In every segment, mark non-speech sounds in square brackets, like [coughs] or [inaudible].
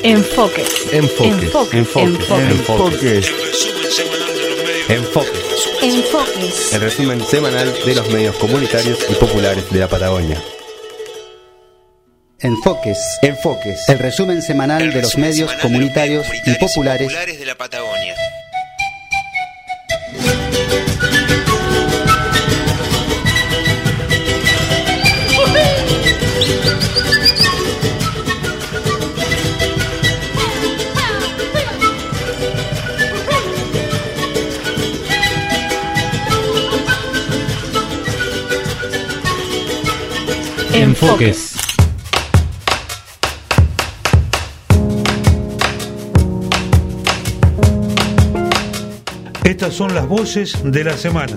Enfoque. Enfoque. Enfoque. Enfoque. Enfoque. Enfoque. Enfoques. El resumen semanal de los medios comunitarios y populares de la Patagonia. Enfoques. Enfoques. El resumen semanal de los medios comunitarios y populares de la Patagonia. Enfoques. Estas son las voces de la semana.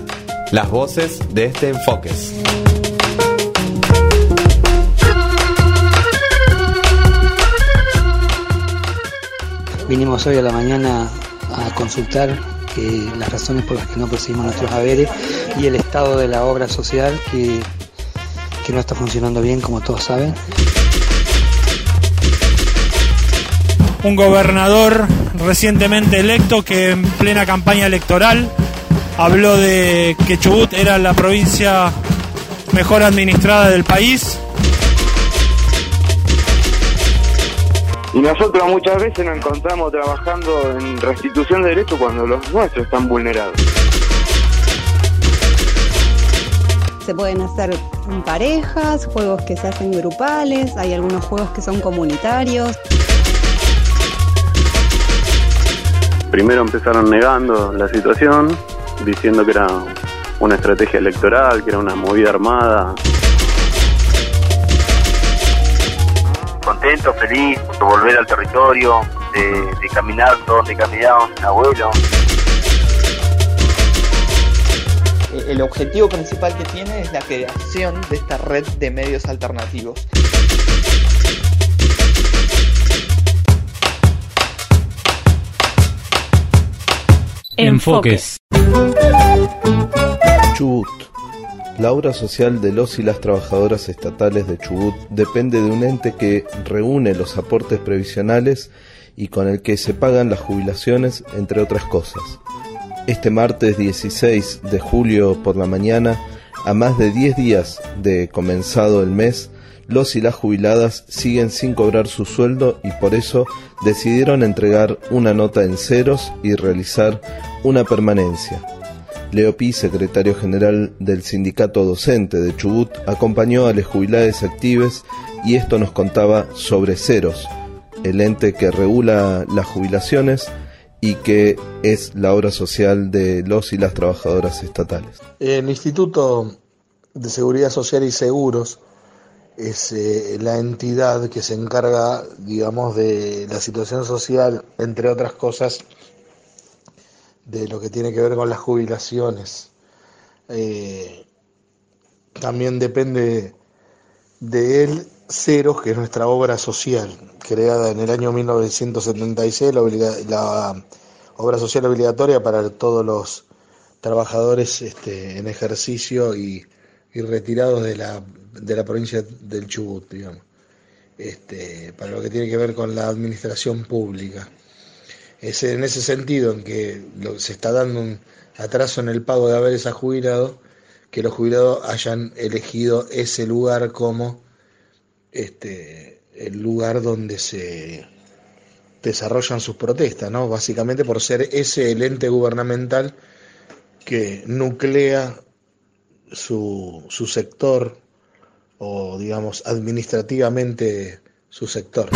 Las voces de este Enfoques. Vinimos hoy a la mañana a consultar que las razones por las que no percibimos nuestros haberes y el estado de la obra social que, que no está funcionando bien, como todos saben. Un gobernador recientemente electo que en plena campaña electoral habló de que Chubut era la provincia mejor administrada del país. Y nosotros muchas veces nos encontramos trabajando en restitución de derechos cuando los nuestros están vulnerados. Se pueden hacer en parejas, juegos que se hacen grupales, hay algunos juegos que son comunitarios. Primero empezaron negando la situación, diciendo que era una estrategia electoral, que era una movida armada. Contento, feliz de volver al territorio, de, de caminar donde caminaba mi abuelo. El objetivo principal que tiene es la creación de esta red de medios alternativos. Enfoques. Chubut. La obra social de los y las trabajadoras estatales de Chubut depende de un ente que reúne los aportes previsionales y con el que se pagan las jubilaciones, entre otras cosas. Este martes 16 de julio por la mañana, a más de 10 días de comenzado el mes, los y las jubiladas siguen sin cobrar su sueldo y por eso decidieron entregar una nota en ceros y realizar una permanencia. Leo Pi, secretario general del sindicato docente de Chubut, acompañó a las jubiladas actives y esto nos contaba sobre Ceros, el ente que regula las jubilaciones y que es la obra social de los y las trabajadoras estatales. El Instituto de Seguridad Social y Seguros es eh, la entidad que se encarga, digamos, de la situación social, entre otras cosas, de lo que tiene que ver con las jubilaciones. Eh, también depende de él Ceros, que es nuestra obra social, creada en el año 1976, la, obra social obligatoria para todos los trabajadores este, en ejercicio y, y retirados de la, de la provincia del Chubut, digamos, este, para lo que tiene que ver con la administración pública. Es en ese sentido en que se está dando un atraso en el pago de haberes a jubilados, que los jubilados hayan elegido ese lugar como este, el lugar donde se desarrollan sus protestas, ¿no? Básicamente por ser ese el ente gubernamental que nuclea su, su sector o digamos administrativamente su sector.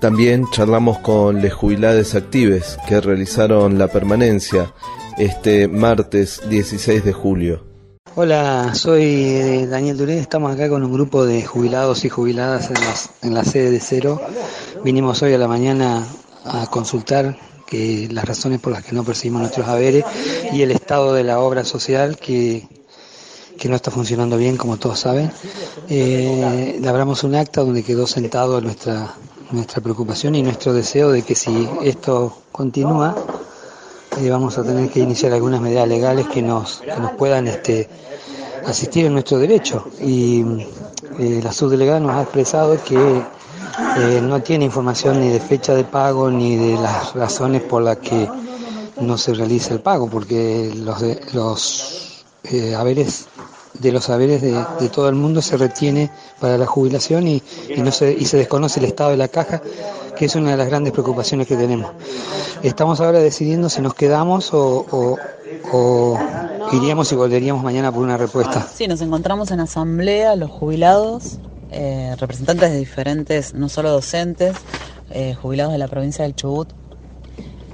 También charlamos con les jubilades actives que realizaron la permanencia este martes 16 de julio. Hola, soy eh, Daniel Duré, estamos acá con un grupo de jubilados y jubiladas en, las- en la sede de Cero. Vinimos hoy a la mañana a consultar que las razones por las que no percibimos nuestros haberes y el estado de la obra social que, que no está funcionando bien, como todos saben. Eh, labramos un acta donde quedó sentado nuestra, nuestra preocupación y nuestro deseo de que si esto continúa, eh, vamos a tener que iniciar algunas medidas legales que nos, que nos puedan este, asistir en nuestro derecho. Y eh, la subdelegada nos ha expresado que eh, no tiene información ni de fecha de pago ni de las razones por las que no se realiza el pago, porque los, los eh, haberes de los haberes de, de, todo el mundo se retiene para la jubilación y, y, no se, y se desconoce el estado de la caja, que es una de las grandes preocupaciones que tenemos. Estamos ahora decidiendo si nos quedamos o, o, o iríamos y volveríamos mañana por una respuesta. Sí, nos encontramos en asamblea los jubilados, eh, representantes de diferentes, no solo docentes, eh, jubilados de la provincia del Chubut,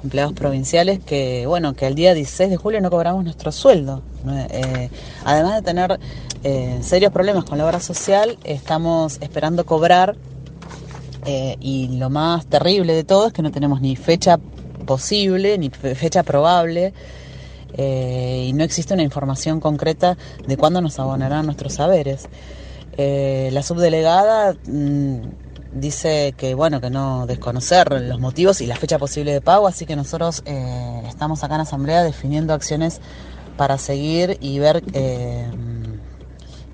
empleados provinciales que, bueno, que el día 16 de julio no cobramos nuestro sueldo. Eh, además de tener eh, serios problemas con la obra social, estamos esperando cobrar eh, y lo más terrible de todo es que no tenemos ni fecha posible, ni fecha probable. y no existe una información concreta de cuándo nos abonarán nuestros saberes. la subdelegada mmm, dice que bueno que no desconocer los motivos y la fecha posible de pago así que nosotros eh, estamos acá en asamblea definiendo acciones para seguir y ver eh,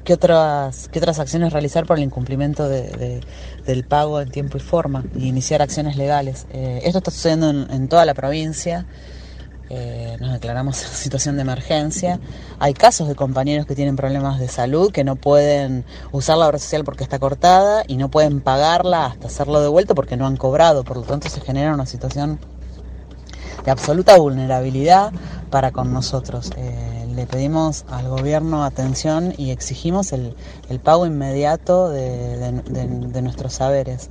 qué otras qué otras acciones realizar por el incumplimiento de, de, del pago en tiempo y forma y iniciar acciones legales. Eh, esto está sucediendo en, en toda la provincia eh, nos declaramos en situación de emergencia. Hay casos de compañeros que tienen problemas de salud, que no pueden usar la obra social porque está cortada y no pueden pagarla hasta hacerlo de vuelta porque no han cobrado. Por lo tanto, se genera una situación de absoluta vulnerabilidad para con nosotros. Eh, le pedimos al gobierno atención y exigimos el, pago inmediato de, de nuestros saberes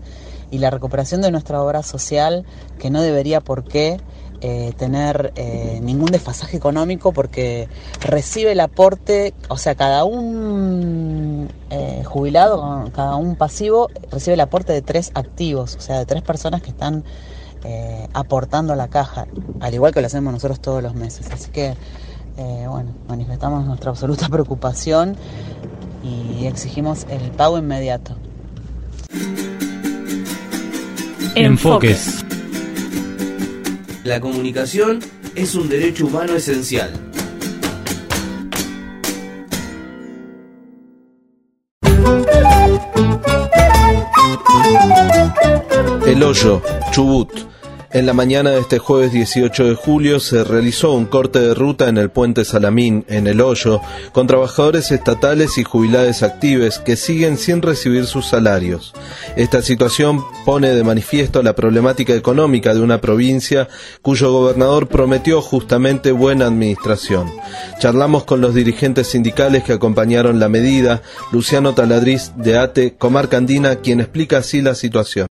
y la recuperación de nuestra obra social que no debería por qué eh, tener eh, ningún desfasaje económico porque recibe el aporte, o sea, cada un eh, jubilado, cada un pasivo recibe el aporte de tres activos, o sea, de tres personas que están aportando a la caja, al igual que lo hacemos nosotros todos los meses. Así que, bueno, manifestamos nuestra absoluta [laughs] preocupación y exigimos el pago inmediato. Enfoques. La comunicación es un derecho humano esencial. El Hoyo, Chubut. En la mañana de este jueves 18 de julio se realizó un corte de ruta en el puente Salamín, en El Hoyo, con trabajadores estatales y jubilados actives que siguen sin recibir sus salarios. Esta situación pone de manifiesto la problemática económica de una provincia cuyo gobernador prometió justamente buena administración. Charlamos con los dirigentes sindicales que acompañaron la medida, Luciano Taladriz de ATE, Comarca Andina, quien explica así la situación.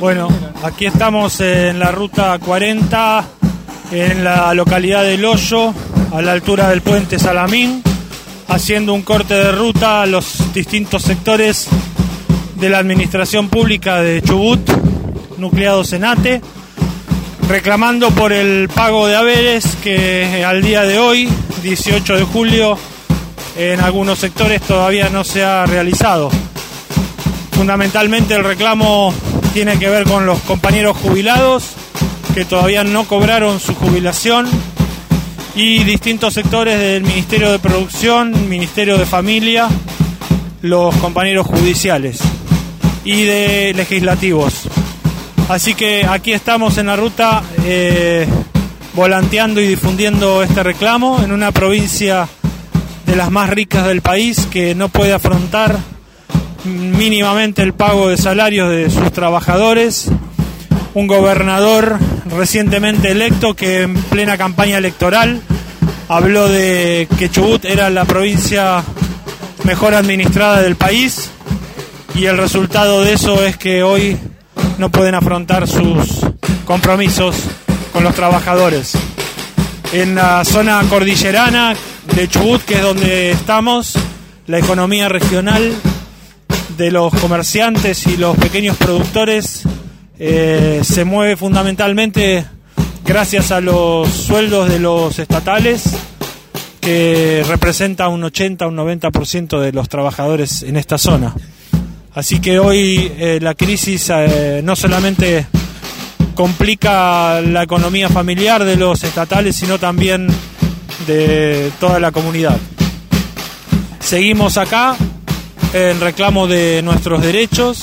Bueno, aquí estamos en la ruta 40, en la localidad del Hoyo, a la altura del puente Salamín, haciendo un corte de ruta a los distintos sectores de la administración pública de Chubut, nucleados en ATE, reclamando por el pago de haberes que al día de hoy, 18 de julio, en algunos sectores todavía no se ha realizado. Fundamentalmente el reclamo tiene que ver con los compañeros jubilados que todavía no cobraron su jubilación y distintos sectores del Ministerio de Producción, Ministerio de Familia, los compañeros judiciales y de legislativos. Así que aquí estamos en la ruta eh, volanteando y difundiendo este reclamo en una provincia de las más ricas del país que no puede afrontar mínimamente el pago de salarios de sus trabajadores, un gobernador recientemente electo que en plena campaña electoral habló de que Chubut era la provincia mejor administrada del país y el resultado de eso es que hoy no pueden afrontar sus compromisos con los trabajadores. En la zona cordillerana de Chubut, que es donde estamos, la economía regional de los comerciantes y los pequeños productores eh, se mueve fundamentalmente gracias a los sueldos de los estatales, que representa un 80, un 90% de los trabajadores en esta zona. Así que hoy eh, la crisis eh, no solamente complica la economía familiar de los estatales, sino también de toda la comunidad. Seguimos acá en reclamo de nuestros derechos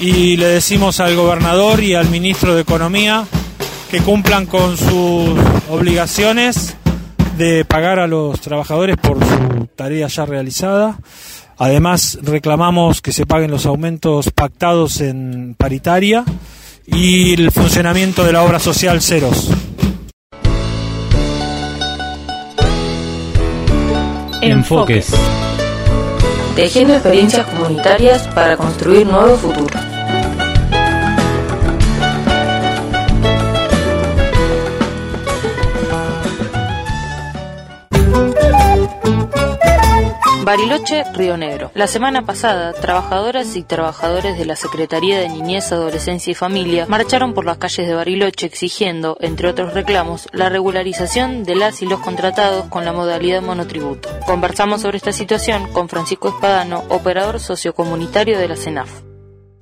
y le decimos al gobernador y al ministro de Economía que cumplan con sus obligaciones de pagar a los trabajadores por su tarea ya realizada. Además, reclamamos que se paguen los aumentos pactados en paritaria y el funcionamiento de la obra social ceros. Enfoques. Tejiendo experiencias comunitarias para construir nuevos futuros. Bariloche, Río Negro. La semana pasada, trabajadoras y trabajadores de la Secretaría de Niñez, Adolescencia y Familia marcharon por las calles de Bariloche exigiendo, entre otros reclamos, la regularización de las y los contratados con la modalidad monotributo. Conversamos sobre esta situación con Francisco Espadano, operador sociocomunitario de la CENAF.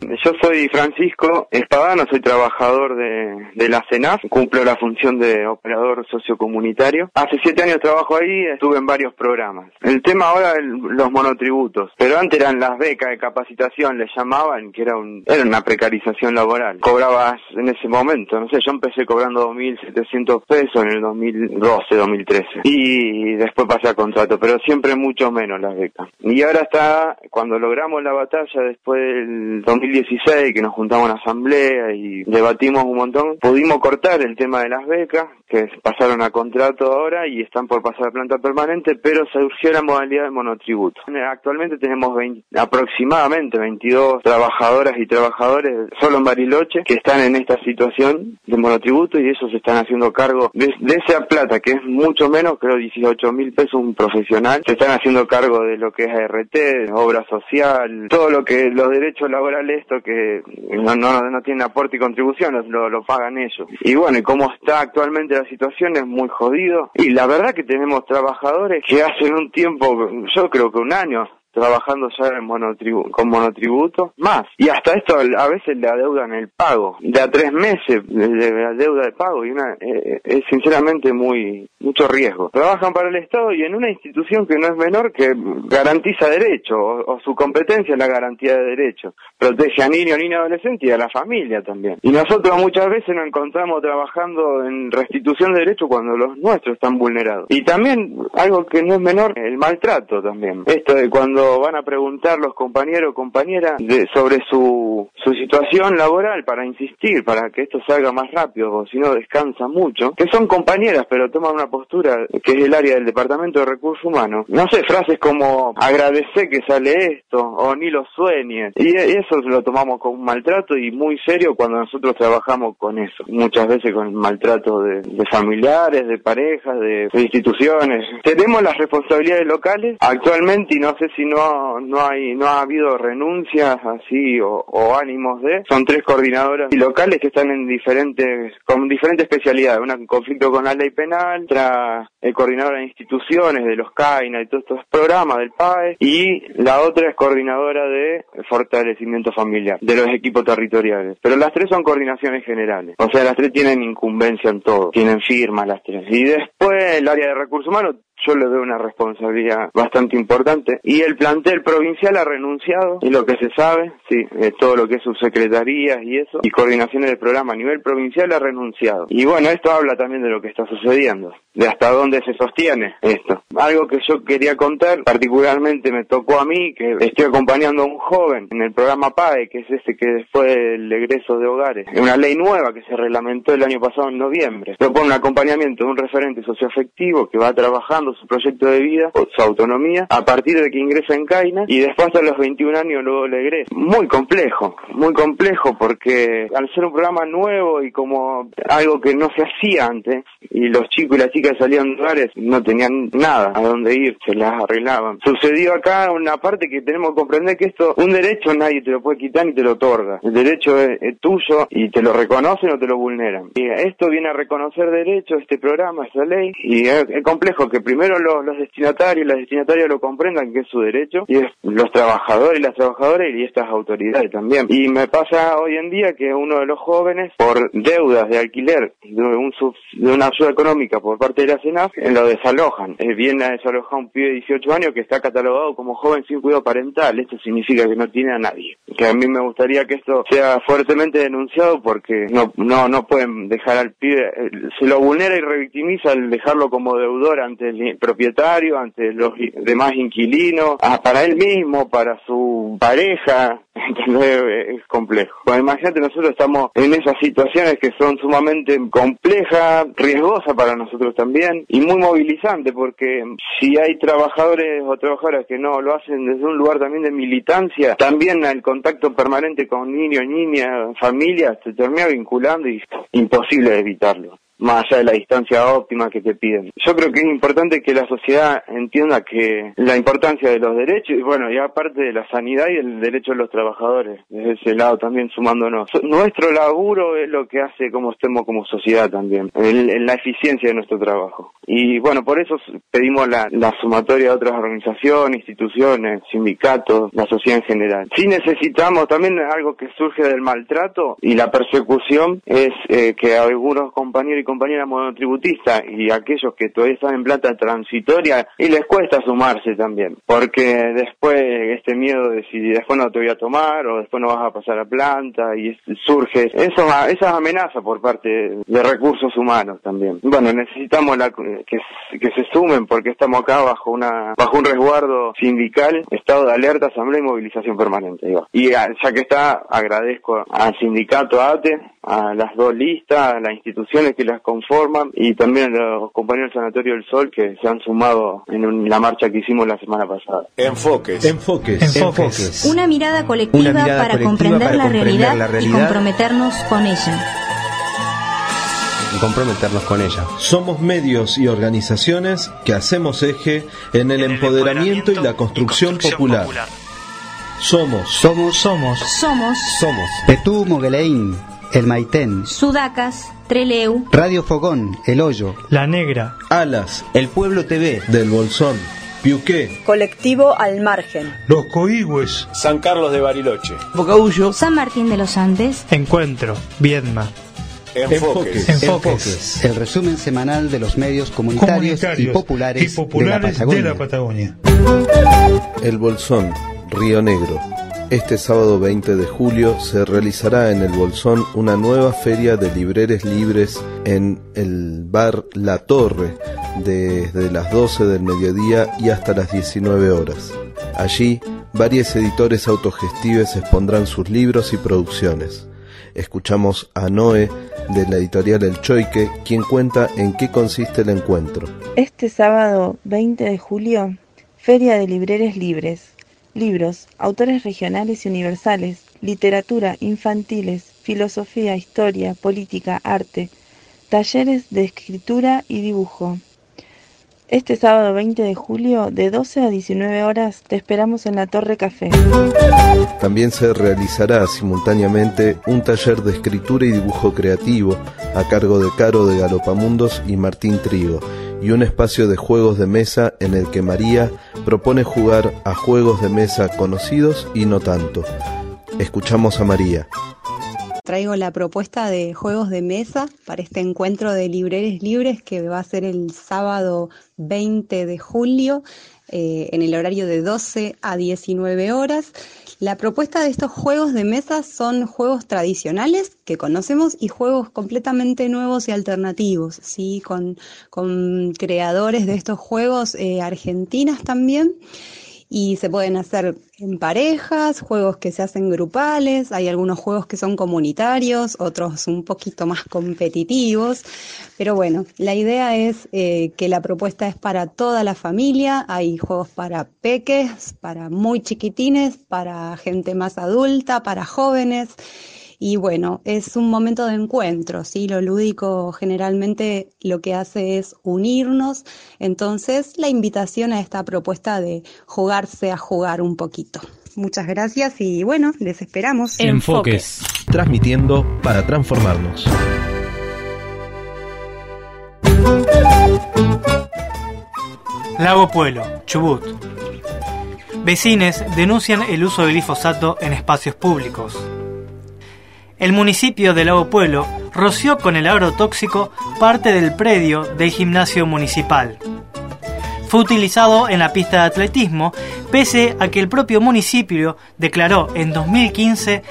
Yo soy Francisco Espadano, soy trabajador de, la CENAF, cumplo la función de operador sociocomunitario. Hace siete años trabajo ahí, estuve en varios programas. El tema ahora es los monotributos, pero antes eran las becas de capacitación, les llamaban, que era, un, era una precarización laboral. Cobrabas en ese momento, no sé, yo empecé cobrando 2.700 pesos en el 2012, 2013, y después pasé a contrato, pero siempre mucho menos las becas. Y ahora está, cuando logramos la batalla después del 2000 2016 que nos juntamos en asamblea y debatimos un montón, pudimos cortar el tema de las becas, que pasaron a contrato ahora y están por pasar a planta permanente, pero surgió la modalidad de monotributo. Actualmente tenemos 20, aproximadamente 22 trabajadoras y trabajadores solo en Bariloche que están en esta situación de monotributo y ellos se están haciendo cargo de, de esa plata, que es mucho menos, creo 18 mil pesos un profesional, se están haciendo cargo de lo que es ART, obra social, todo lo que los derechos laborales esto que no, no, no tienen aporte y contribución, lo, lo pagan ellos. Y bueno, y como está actualmente la situación es muy jodido. Y la verdad que tenemos trabajadores que hacen un tiempo, yo creo que un año, trabajando ya en monotribu con monotributo, más. Y hasta esto a veces le adeudan el pago, de a tres meses de, deuda de pago y una, eh, es sinceramente muy mucho riesgo. Trabajan para el Estado y en una institución que no es menor que garantiza derecho o, su competencia es la garantía de derecho. Protege a niños, niños, adolescentes y a la familia también. Y nosotros muchas veces nos encontramos trabajando en restitución de derechos cuando los nuestros están vulnerados. Y también algo que no es menor, el maltrato también. Esto de cuando van a preguntar los compañeros o compañeras sobre su, su situación laboral para insistir, para que esto salga más rápido, o si no descansa mucho, que son compañeras pero toman una postura que es el área del Departamento de Recursos Humanos. No sé, frases como agradecer que sale esto o ni lo sueñes. Y eso lo tomamos como un maltrato y muy serio cuando nosotros trabajamos con eso. Muchas veces con el maltrato de, familiares, de parejas, de, de instituciones. Tenemos las responsabilidades locales actualmente y no sé si no no, hay, no ha habido renuncias así o, ánimos de. Son tres coordinadoras locales que están en diferentes, con diferentes especialidades. Una en conflicto con la ley penal, otra el coordinadora de instituciones de los CAINA y todos estos programas del PAE, y la otra es coordinadora de fortalecimiento familiar, de los equipos territoriales. Pero las tres son coordinaciones generales. O sea, las tres tienen incumbencia en todo, tienen firmas las tres. Y después el área de recursos humanos yo le doy una responsabilidad bastante importante. Y el plantel provincial ha renunciado, y lo que se sabe, sí, todo lo que es subsecretarías y eso, y coordinaciones del programa a nivel provincial ha renunciado. Y bueno, esto habla también de lo que está sucediendo, de hasta dónde se sostiene esto. Algo que yo quería contar, particularmente me tocó a mí, que estoy acompañando a un joven en el programa PAE, que es ese que fue el egreso de hogares, es una ley nueva que se reglamentó el año pasado en noviembre. Propone un acompañamiento de un referente socioafectivo que va trabajando su proyecto de vida, su autonomía, a partir de que ingresa en CAINA y después a los 21 años luego le egresa. Muy complejo, muy complejo porque al ser un programa nuevo y como algo que no se hacía antes, y los chicos y las chicas salían de lugares, no tenían nada a dónde ir, se las arreglaban. Sucedió acá una parte que tenemos que comprender que esto, un derecho nadie te lo puede quitar ni te lo otorga. El derecho es, tuyo y te lo reconocen o te lo vulneran. Y esto viene a reconocer derecho, este programa, esta ley, y es, es complejo que primero primero los, los destinatarios, las destinatarias lo comprendan que es su derecho, y es los trabajadores y las trabajadoras y estas autoridades también. Y me pasa hoy en día que uno de los jóvenes, por deudas de alquiler de, un de una ayuda económica por parte de la CENAF, lo desalojan. Eh, viene a desalojar un pibe de 18 años que está catalogado como joven sin cuidado parental. Esto significa que no tiene a nadie. Que a mí me gustaría que esto sea fuertemente denunciado porque no, no, no pueden dejar al pibe, eh, se lo vulnera y revictimiza al dejarlo como deudor ante el propietario, ante los demás inquilinos, ah, para él mismo, para su pareja, [laughs] entonces es complejo. Pues imagínate, nosotros estamos en esas situaciones que son sumamente complejas, riesgosas para nosotros también y muy movilizante porque si hay trabajadores o trabajadoras que no lo hacen desde un lugar también de militancia, también el contacto permanente con niños, niñas, familias se termina vinculando y es imposible evitarlo más allá de la distancia óptima que te piden. Yo creo que es importante que la sociedad entienda que la importancia de los derechos, y bueno, y aparte de la sanidad y el derecho de los trabajadores, desde ese lado también sumándonos. Nuestro laburo es lo que hace como estemos como sociedad también, en, la eficiencia de nuestro trabajo. Y bueno, por eso pedimos la, sumatoria de otras organizaciones, instituciones, sindicatos, la sociedad en general. Si necesitamos también algo que surge del maltrato y la persecución es eh, que algunos compañeros compañera monotributista y aquellos que todavía están en plata transitoria y les cuesta sumarse también, porque después este miedo de si después no te voy a tomar o después no vas a pasar a planta y surge eso, esas amenazas por parte de recursos humanos también. Bueno, necesitamos la, que, se sumen porque estamos acá bajo una bajo un resguardo sindical, estado de alerta, asamblea y movilización permanente. Y ya que está, agradezco al sindicato ATE, a las dos listas, a las instituciones que las conforman y también a los compañeros del Sanatorio del Sol que se han sumado en la marcha que hicimos la semana pasada. Enfoques. Enfoques. Enfoques. Una mirada colectiva, para, comprender, la, realidad y comprometernos con ella. Y comprometernos con ella. Somos medios y organizaciones que hacemos eje en el, empoderamiento, y la construcción, popular. Somos. Somos. Somos. Somos. Somos. Petú Mogueleín. El Maitén. Sudacas. Treleu. Radio Fogón. El Hoyo. La Negra. Alas. El Pueblo TV. Del Bolsón. Piuqué. Colectivo Al Margen. Los Coigües. San Carlos de Bariloche. Bocaullo. San Martín de los Andes. Encuentro. Viedma. Enfoques. Enfoques. El resumen semanal de los medios comunitarios, y populares, de, la Patagonia. El Bolsón, Río Negro. Este sábado 20 de julio se realizará en el Bolsón una nueva feria de libreres libres en el bar La Torre desde las 12 del mediodía y hasta las 19 horas. Allí, varios editores autogestives expondrán sus libros y producciones. Escuchamos a Noé de la editorial El Choique, quien cuenta en qué consiste el encuentro. Este sábado 20 de julio, Feria de Libreres Libres libros, autores regionales y universales, literatura, infantiles, filosofía, historia, política, arte, talleres de escritura y dibujo. Este sábado 20 de julio, de 12 a 19 horas, te esperamos en la Torre Café. También se realizará simultáneamente un taller de escritura y dibujo creativo a cargo de Caro de Galopamundos y Martín Trigo y un espacio de juegos de mesa en el que María propone jugar a juegos de mesa conocidos y no tanto. Escuchamos a María. Traigo la propuesta de juegos de mesa para este encuentro de libreres libres que va a ser el sábado 20 de julio eh, en el horario de 12 a 19 horas. La propuesta de estos juegos de mesa son juegos tradicionales que conocemos y juegos completamente nuevos y alternativos, ¿sí? con, con creadores de estos juegos eh, argentinas también y se pueden hacer en parejas, juegos que se hacen grupales, hay algunos juegos que son comunitarios, otros un poquito más competitivos, pero bueno, la idea es eh, que la propuesta es para toda la familia, hay juegos para peques, para muy chiquitines, para gente más adulta, para jóvenes. Y bueno, es un momento de encuentro, ¿sí? Lo lúdico generalmente lo que hace es unirnos. Entonces, la invitación a esta propuesta de jugarse a jugar un poquito. Muchas gracias y bueno, les esperamos. Enfoques. Transmitiendo para transformarnos. Lago Pueblo, Chubut. Vecines denuncian el uso del glifosato en espacios públicos. El municipio de Lago Pueblo roció con el agrotóxico parte del predio del gimnasio municipal. Fue utilizado en la pista de atletismo, pese a que el propio municipio declaró en 2015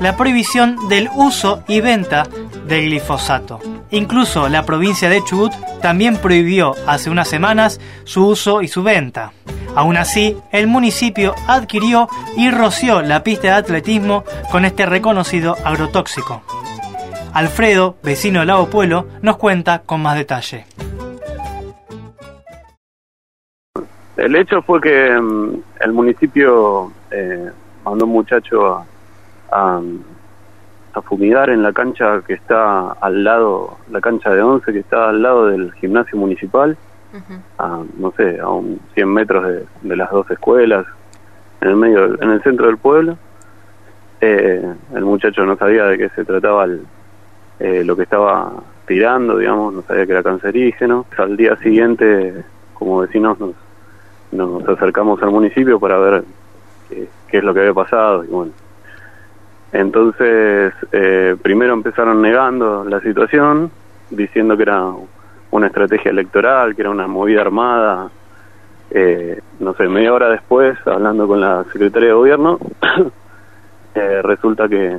la prohibición del uso y venta del glifosato. Incluso la provincia de Chubut también prohibió hace unas semanas su uso y su venta. Aún así, el municipio adquirió y roció la pista de atletismo con este reconocido agrotóxico. Alfredo, vecino de Lago Pueblo, nos cuenta con más detalle. El hecho fue que mm, el municipio eh, mandó un muchacho a, a, fumigar en la cancha que está al lado, la cancha de once que está al lado del gimnasio municipal, a, no sé, a un 100 metros de, las dos escuelas, en el medio, en el centro del pueblo. Eh, el muchacho no sabía de qué se trataba eh, lo que estaba tirando, digamos, no sabía que era cancerígeno. Al día siguiente, como vecinos, nos nos acercamos al municipio para ver qué, es lo que había pasado y bueno. Entonces eh, primero empezaron negando la situación diciendo que era una estrategia electoral que era una movida armada. Eh, no sé media hora después hablando con la secretaria de gobierno [coughs] eh, resulta que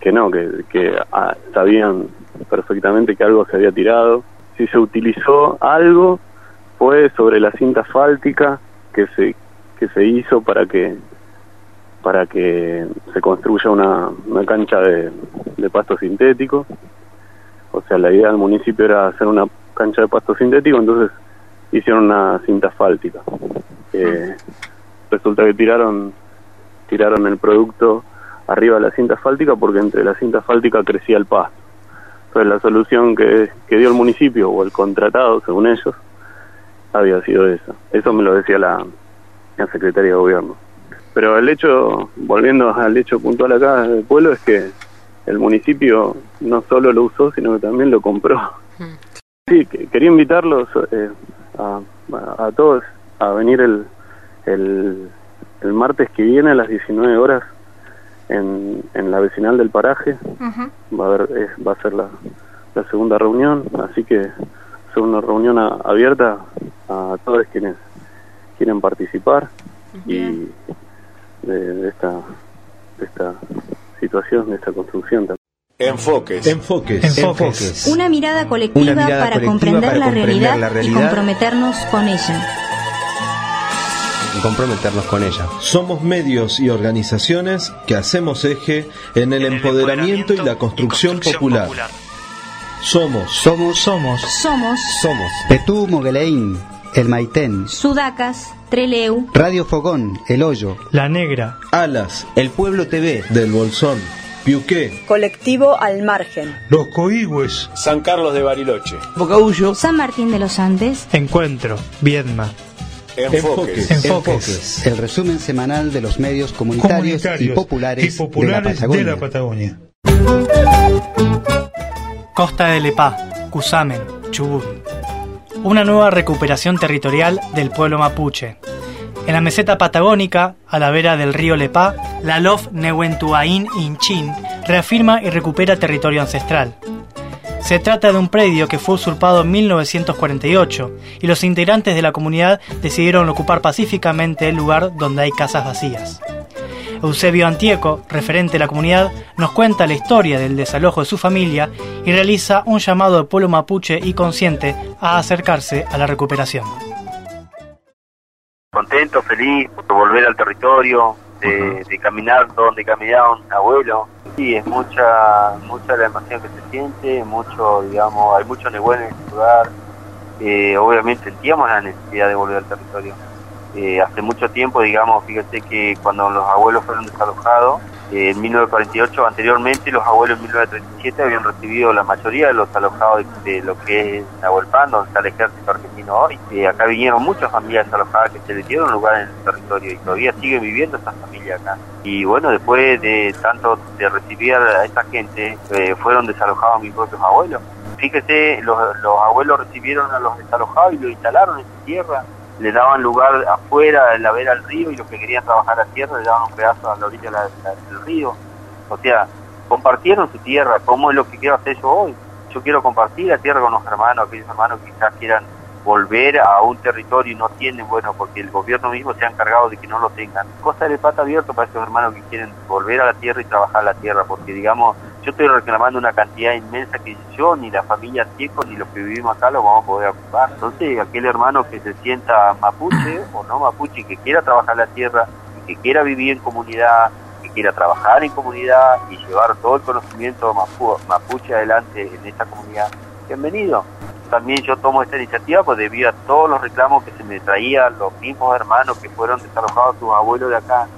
que no que, que ah, sabían perfectamente que algo se había tirado. Si se utilizó algo fue sobre la cinta asfáltica que se que se hizo para que para que se construya una, una cancha de, pasto sintético. O sea la idea del municipio era hacer una cancha de pasto sintético entonces hicieron una cinta asfáltica. Eh, resulta que tiraron tiraron el producto arriba de la cinta asfáltica porque entre la cinta asfáltica crecía el pasto. Entonces la solución que, que dio el municipio o el contratado según ellos había sido eso. Eso me lo decía la, la secretaria de gobierno. Pero el hecho, volviendo al hecho puntual acá del pueblo, es que el municipio no solo lo usó, sino que también lo compró. Hmm. Sí, quería invitarlos eh, a, a, todos a venir el, el, el, martes que viene a las 19 horas en, en la vecinal del paraje. Va a haber, va a ser la, la segunda reunión, así que es una reunión abierta a todos quienes quieren participar y de, esta, de esta situación, de esta construcción también. Enfoques. Enfoques. Enfoques. Una mirada colectiva, para, comprender, la, realidad y comprometernos con ella. Y comprometernos con ella. Somos medios y organizaciones que hacemos eje en el, empoderamiento, y la construcción, popular. Somos. Somos. Somos. Somos. Somos. Petú Mogueleín, El Maitén. Sudacas, Treleu. Radio Fogón, El Hoyo. La Negra. Alas. El Pueblo TV. Del Bolsón. Piuqué. Colectivo Al Margen. Los Coigües. San Carlos de Bariloche. Bocaullo. San Martín de los Andes. Encuentro. Viedma. Enfoques. Enfoques. El resumen semanal de los medios comunitarios, y populares, De la Patagonia. Costa de Lepá, Cusamen, Chubut. Una nueva recuperación territorial del pueblo mapuche. En la meseta patagónica, a la vera del río Lepá, la LOF Nehuentuaín Inchin reafirma y recupera territorio ancestral. Se trata de un predio que fue usurpado en 1948 y los integrantes de la comunidad decidieron ocupar pacíficamente el lugar donde hay casas vacías. Eusebio Antieco, referente de la comunidad, nos cuenta la historia del desalojo de su familia y realiza un llamado al pueblo mapuche y consciente a acercarse a la recuperación. Contento, feliz por volver al territorio, de, caminar donde caminaba un abuelo. Sí, es mucha, mucha la emoción que se siente, mucho, digamos, hay mucho negocio en este lugar. Eh, obviamente sentíamos la necesidad de volver al territorio eh, hace mucho tiempo, digamos, fíjate que cuando los abuelos fueron desalojados, eh, en 1948, anteriormente los abuelos en 1937 habían recibido la mayoría de los alojados de, lo que es Nahuelpan, donde está el ejército argentino hoy. Eh, acá vinieron muchas familias desalojadas que se les dieron lugar en el territorio y todavía siguen viviendo estas familias acá. Y bueno, después de tanto de recibir a esta gente, fueron desalojados mis propios abuelos. Fíjese, los, los abuelos recibieron a los desalojados y los instalaron en su tierra le daban lugar afuera, en la vera del río, y los que querían trabajar a tierra le daban un pedazo a la orilla del río. O sea, compartieron su tierra, como es lo que quiero hacer yo hoy. Yo quiero compartir la tierra con los hermanos, aquellos hermanos que quizás quieran volver a un territorio y no tienen, bueno, porque el gobierno mismo se ha encargado de que no lo tengan. Cosa de pata abierto para esos hermanos que quieren volver a la tierra y trabajar la tierra, porque digamos, yo estoy reclamando una cantidad inmensa que yo, ni la familia Tieco, ni los que vivimos acá lo vamos a poder ocupar. Entonces, aquel hermano que se sienta mapuche o no mapuche, que quiera trabajar la tierra y que quiera vivir en comunidad, que quiera trabajar en comunidad y llevar todo el conocimiento mapuche adelante en esta comunidad, bienvenido también yo tomo esta iniciativa pues debido a todos los reclamos que se me traían los mismos hermanos que fueron desalojados sus abuelos de acá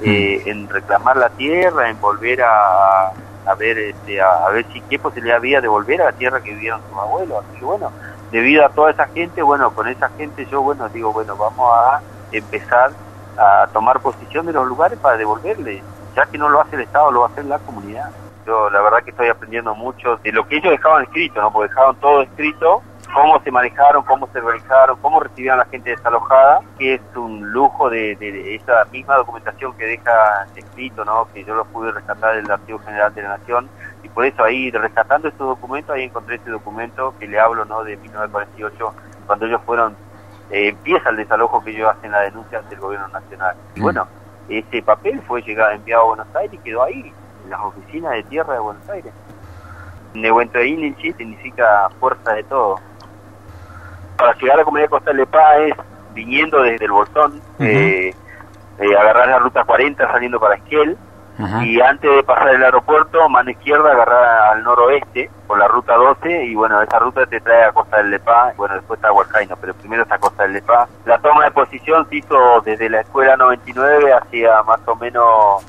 eh, mm. en reclamar la tierra en volver a, a ver este a, ver si qué posibilidad había de volver a la tierra que vivieron sus abuelos. Así que bueno debido a toda esa gente bueno con esa gente yo bueno digo bueno vamos a empezar a tomar posición de los lugares para devolverle. Ya que no lo hace el Estado lo va a hacer la comunidad. Yo la verdad que estoy aprendiendo mucho de lo que ellos dejaban escrito, ¿no? Porque dejaron todo escrito, cómo se manejaron, cómo se organizaron, cómo recibían a la gente desalojada, que es un lujo de, esa misma documentación que deja escrito, ¿no? Que yo lo pude rescatar del Archivo General de la Nación y por eso ahí rescatando estos documentos ahí encontré este documento que le hablo, ¿no? De 1948 cuando ellos fueron eh, empieza el desalojo que ellos hacen la denuncia ante el gobierno nacional. Y mm. bueno, ese papel fue llegado enviado a Buenos Aires y quedó ahí las oficinas de tierra de Buenos Aires. Nehuentoilinchi significa fuerza de todo. Para llegar a comunidad costal de Paz es viniendo desde el Bolsón, eh, eh, agarrar la ruta 40 saliendo para Esquel, y antes de pasar el aeropuerto, mano izquierda, agarrar al noroeste por la ruta 12 y bueno, esa ruta te trae a Costa del Lepá, bueno, después está Huarcaino, pero primero está Costa del Lepá. La toma de posición se hizo desde la escuela 99 hacia más o menos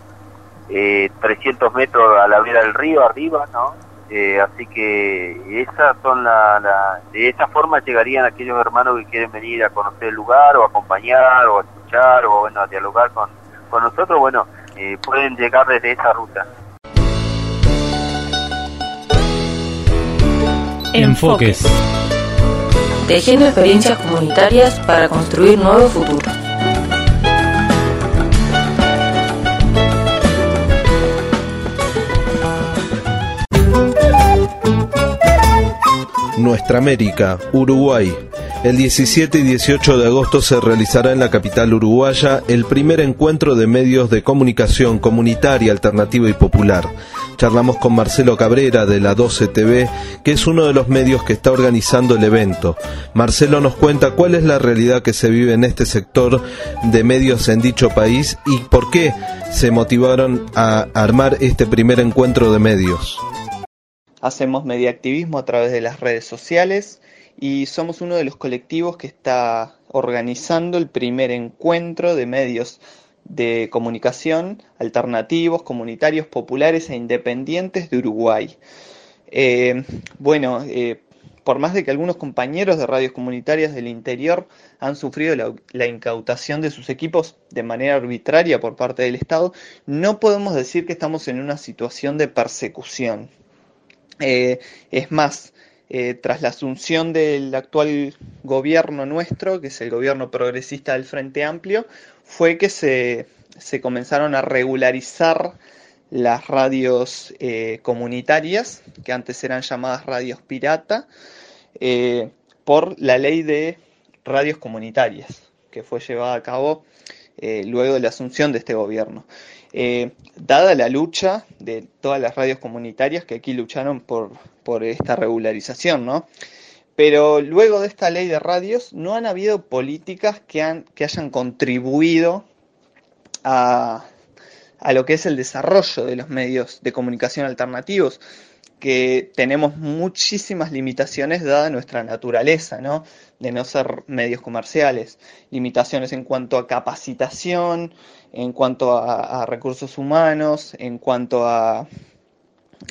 eh, 300 metros a la vera del río arriba, ¿no? Eh, así que esas son la, de esa forma llegarían aquellos hermanos que quieren venir a conocer el lugar o acompañar o a escuchar o bueno a dialogar con, con nosotros, bueno, eh, pueden llegar desde esa ruta. Enfoques. Tejiendo experiencias comunitarias para construir nuevos futuros. Nuestra América, Uruguay. El 17 y 18 de agosto se realizará en la capital uruguaya el primer encuentro de medios de comunicación comunitaria, alternativa y popular. Charlamos con Marcelo Cabrera de la 12 TV, que es uno de los medios que está organizando el evento. Marcelo nos cuenta cuál es la realidad que se vive en este sector de medios en dicho país y por qué se motivaron a armar este primer encuentro de medios. Hacemos mediactivismo a través de las redes sociales y somos uno de los colectivos que está organizando el primer encuentro de medios de comunicación alternativos, comunitarios, populares e independientes de Uruguay. Eh, bueno, eh, por más de que algunos compañeros de radios comunitarias del interior han sufrido la, incautación de sus equipos de manera arbitraria por parte del Estado, no podemos decir que estamos en una situación de persecución. Eh, es más, eh, tras la asunción del actual gobierno nuestro, que es el gobierno progresista del Frente Amplio, fue que se, comenzaron a regularizar las radios eh, comunitarias, que antes eran llamadas radios pirata, por la ley de radios comunitarias, que fue llevada a cabo luego de la asunción de este gobierno. Eh, dada la lucha de todas las radios comunitarias que aquí lucharon por, por esta regularización, ¿no? Pero luego de esta ley de radios no han habido políticas que, han, que hayan contribuido a, a lo que es el desarrollo de los medios de comunicación alternativos que tenemos muchísimas limitaciones dada nuestra naturaleza, ¿no? De no ser medios comerciales, limitaciones en cuanto a capacitación, en cuanto a, recursos humanos, en cuanto a,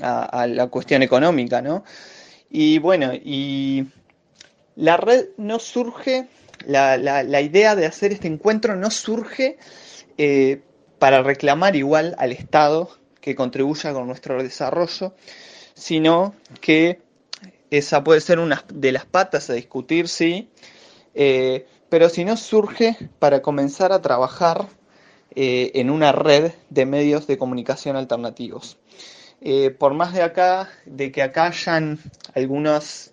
a, la cuestión económica, ¿no? Y bueno, y la red no surge, la, la, idea de hacer este encuentro no surge eh, para reclamar igual al Estado que contribuya con nuestro desarrollo, sino que esa puede ser una de las patas a discutir, sí, eh, pero si no surge para comenzar a trabajar eh, en una red de medios de comunicación alternativos. Eh, por más de acá, de que acá hayan algunas,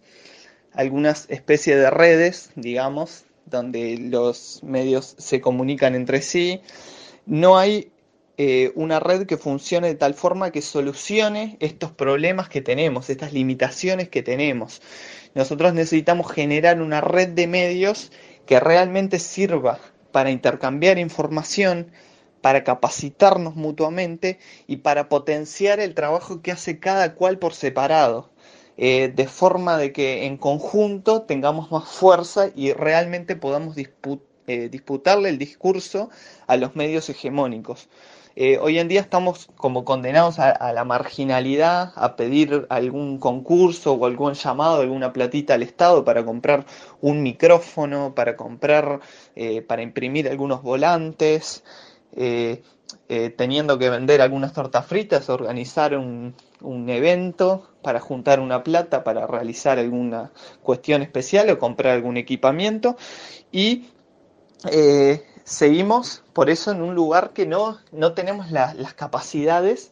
algunas especies de redes, digamos, donde los medios se comunican entre sí, no hay eh, una red que funcione de tal forma que solucione estos problemas que tenemos, estas limitaciones que tenemos. Nosotros necesitamos generar una red de medios que realmente sirva para intercambiar información, para capacitarnos mutuamente y para potenciar el trabajo que hace cada cual por separado, eh, de forma de que en conjunto tengamos más fuerza y realmente podamos eh, disputarle el discurso a los medios hegemónicos. Eh, hoy en día estamos como condenados a, la marginalidad, a pedir algún concurso o algún llamado, alguna platita al Estado para comprar un micrófono, para comprar, para imprimir algunos volantes. Eh, eh, teniendo que vender algunas tortas fritas, organizar un, evento para juntar una plata para realizar alguna cuestión especial o comprar algún equipamiento y eh, seguimos por eso en un lugar que no, no tenemos las capacidades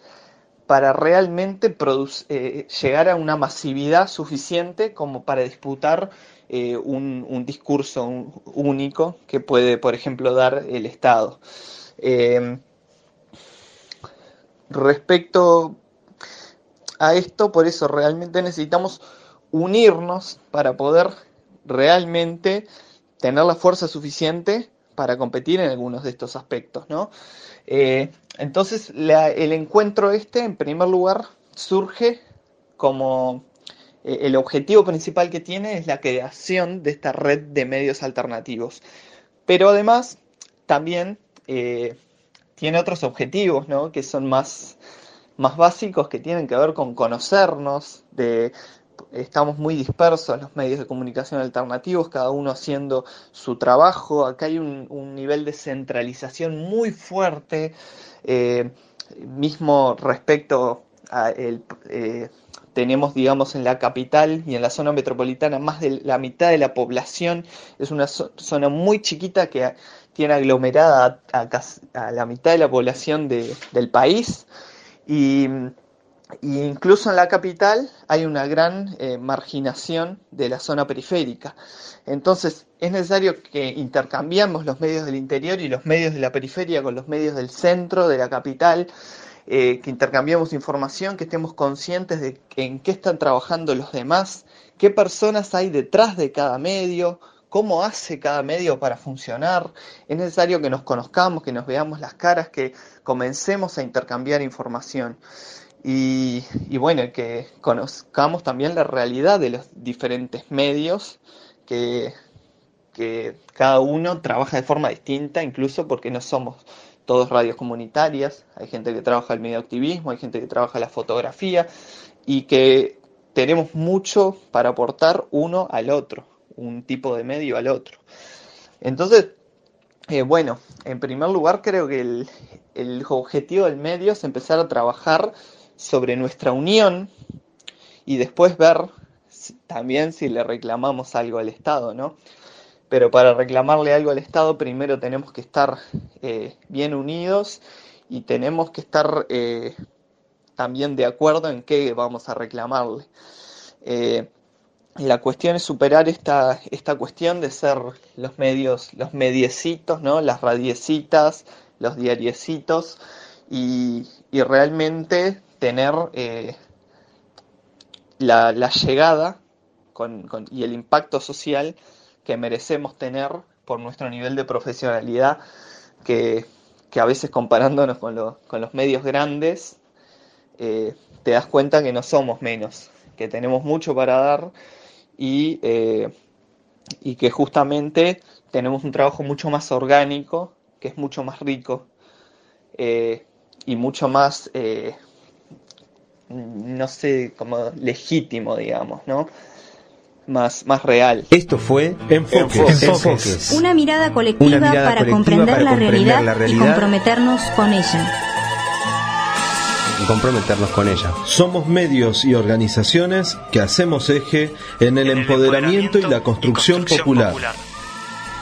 para realmente llegar a una masividad suficiente como para disputar un, discurso único que puede, por ejemplo, dar el Estado. Em, respecto a esto, por eso realmente necesitamos unirnos para poder realmente tener la fuerza suficiente para competir en algunos de estos aspectos, ¿no? Eh, entonces, el encuentro este, en primer lugar, surge como eh, el objetivo principal que tiene es la creación de esta red de medios alternativos. Pero además, también eh, tiene otros objetivos, ¿no? Que son más, más básicos, que tienen que ver con conocernos, de estamos muy dispersos los medios de comunicación alternativos, cada uno haciendo su trabajo. Acá hay un, nivel de centralización muy fuerte, eh, mismo respecto a el, eh, tenemos, digamos, en la capital y en la zona metropolitana más de la mitad de la población. Es una zona muy chiquita que tiene aglomerada a, la mitad de la población del país y, incluso en la capital hay una gran eh, marginación de la zona periférica. Entonces es necesario que intercambiemos los medios del interior y los medios de la periferia con los medios del centro, de la capital, eh, que intercambiemos información, que estemos conscientes de en qué están trabajando los demás, qué personas hay detrás de cada medio, cómo hace cada medio para funcionar. Es necesario que nos conozcamos, que nos veamos las caras, que comencemos a intercambiar información. Y, bueno, que conozcamos también la realidad de los diferentes medios, que, que cada uno trabaja de forma distinta, incluso porque no somos todos radios comunitarias, hay gente que trabaja el medio activismo, hay gente que trabaja la fotografía y que tenemos mucho para aportar uno al otro un tipo de medio al otro. Entonces, eh, bueno, en primer lugar creo que el, objetivo del medio es empezar a trabajar sobre nuestra unión y después ver también si le reclamamos algo al Estado, ¿no? Pero para reclamarle algo al Estado primero tenemos que estar eh, bien unidos y tenemos que estar eh, también de acuerdo en qué vamos a reclamarle la cuestión es superar esta, esta cuestión de ser los medios, los mediecitos, ¿no? las radiecitas, los diariecitos y, realmente tener eh, la, llegada y el impacto social que merecemos tener por nuestro nivel de profesionalidad que, a veces comparándonos con, los medios grandes eh, te das cuenta que no somos menos, que tenemos mucho para dar y, eh, y que justamente tenemos un trabajo mucho más orgánico, que es mucho más rico y mucho más, no sé, como legítimo, digamos, ¿no? Más, más real. Esto fue Enfoques. Una mirada colectiva, para, comprender, la, realidad la realidad y comprometernos con ella comprometernos con ella. Somos medios y organizaciones que hacemos eje en el empoderamiento y la construcción popular.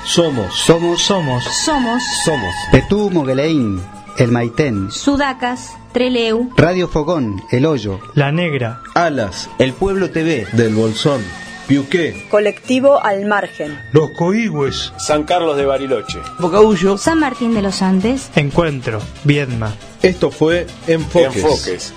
Somos. Somos. Somos. Somos. Somos. Petú Mogueleín, El Maitén. Sudacas, Treleu. Radio Fogón, El Hoyo. La Negra. Alas. El Pueblo TV. Del Bolsón. Piuqué. Colectivo Al Margen. Los Coigües. San Carlos de Bariloche. Bocaullo. San Martín de los Andes. Encuentro. Viedma. Esto fue Enfoques. Enfoques.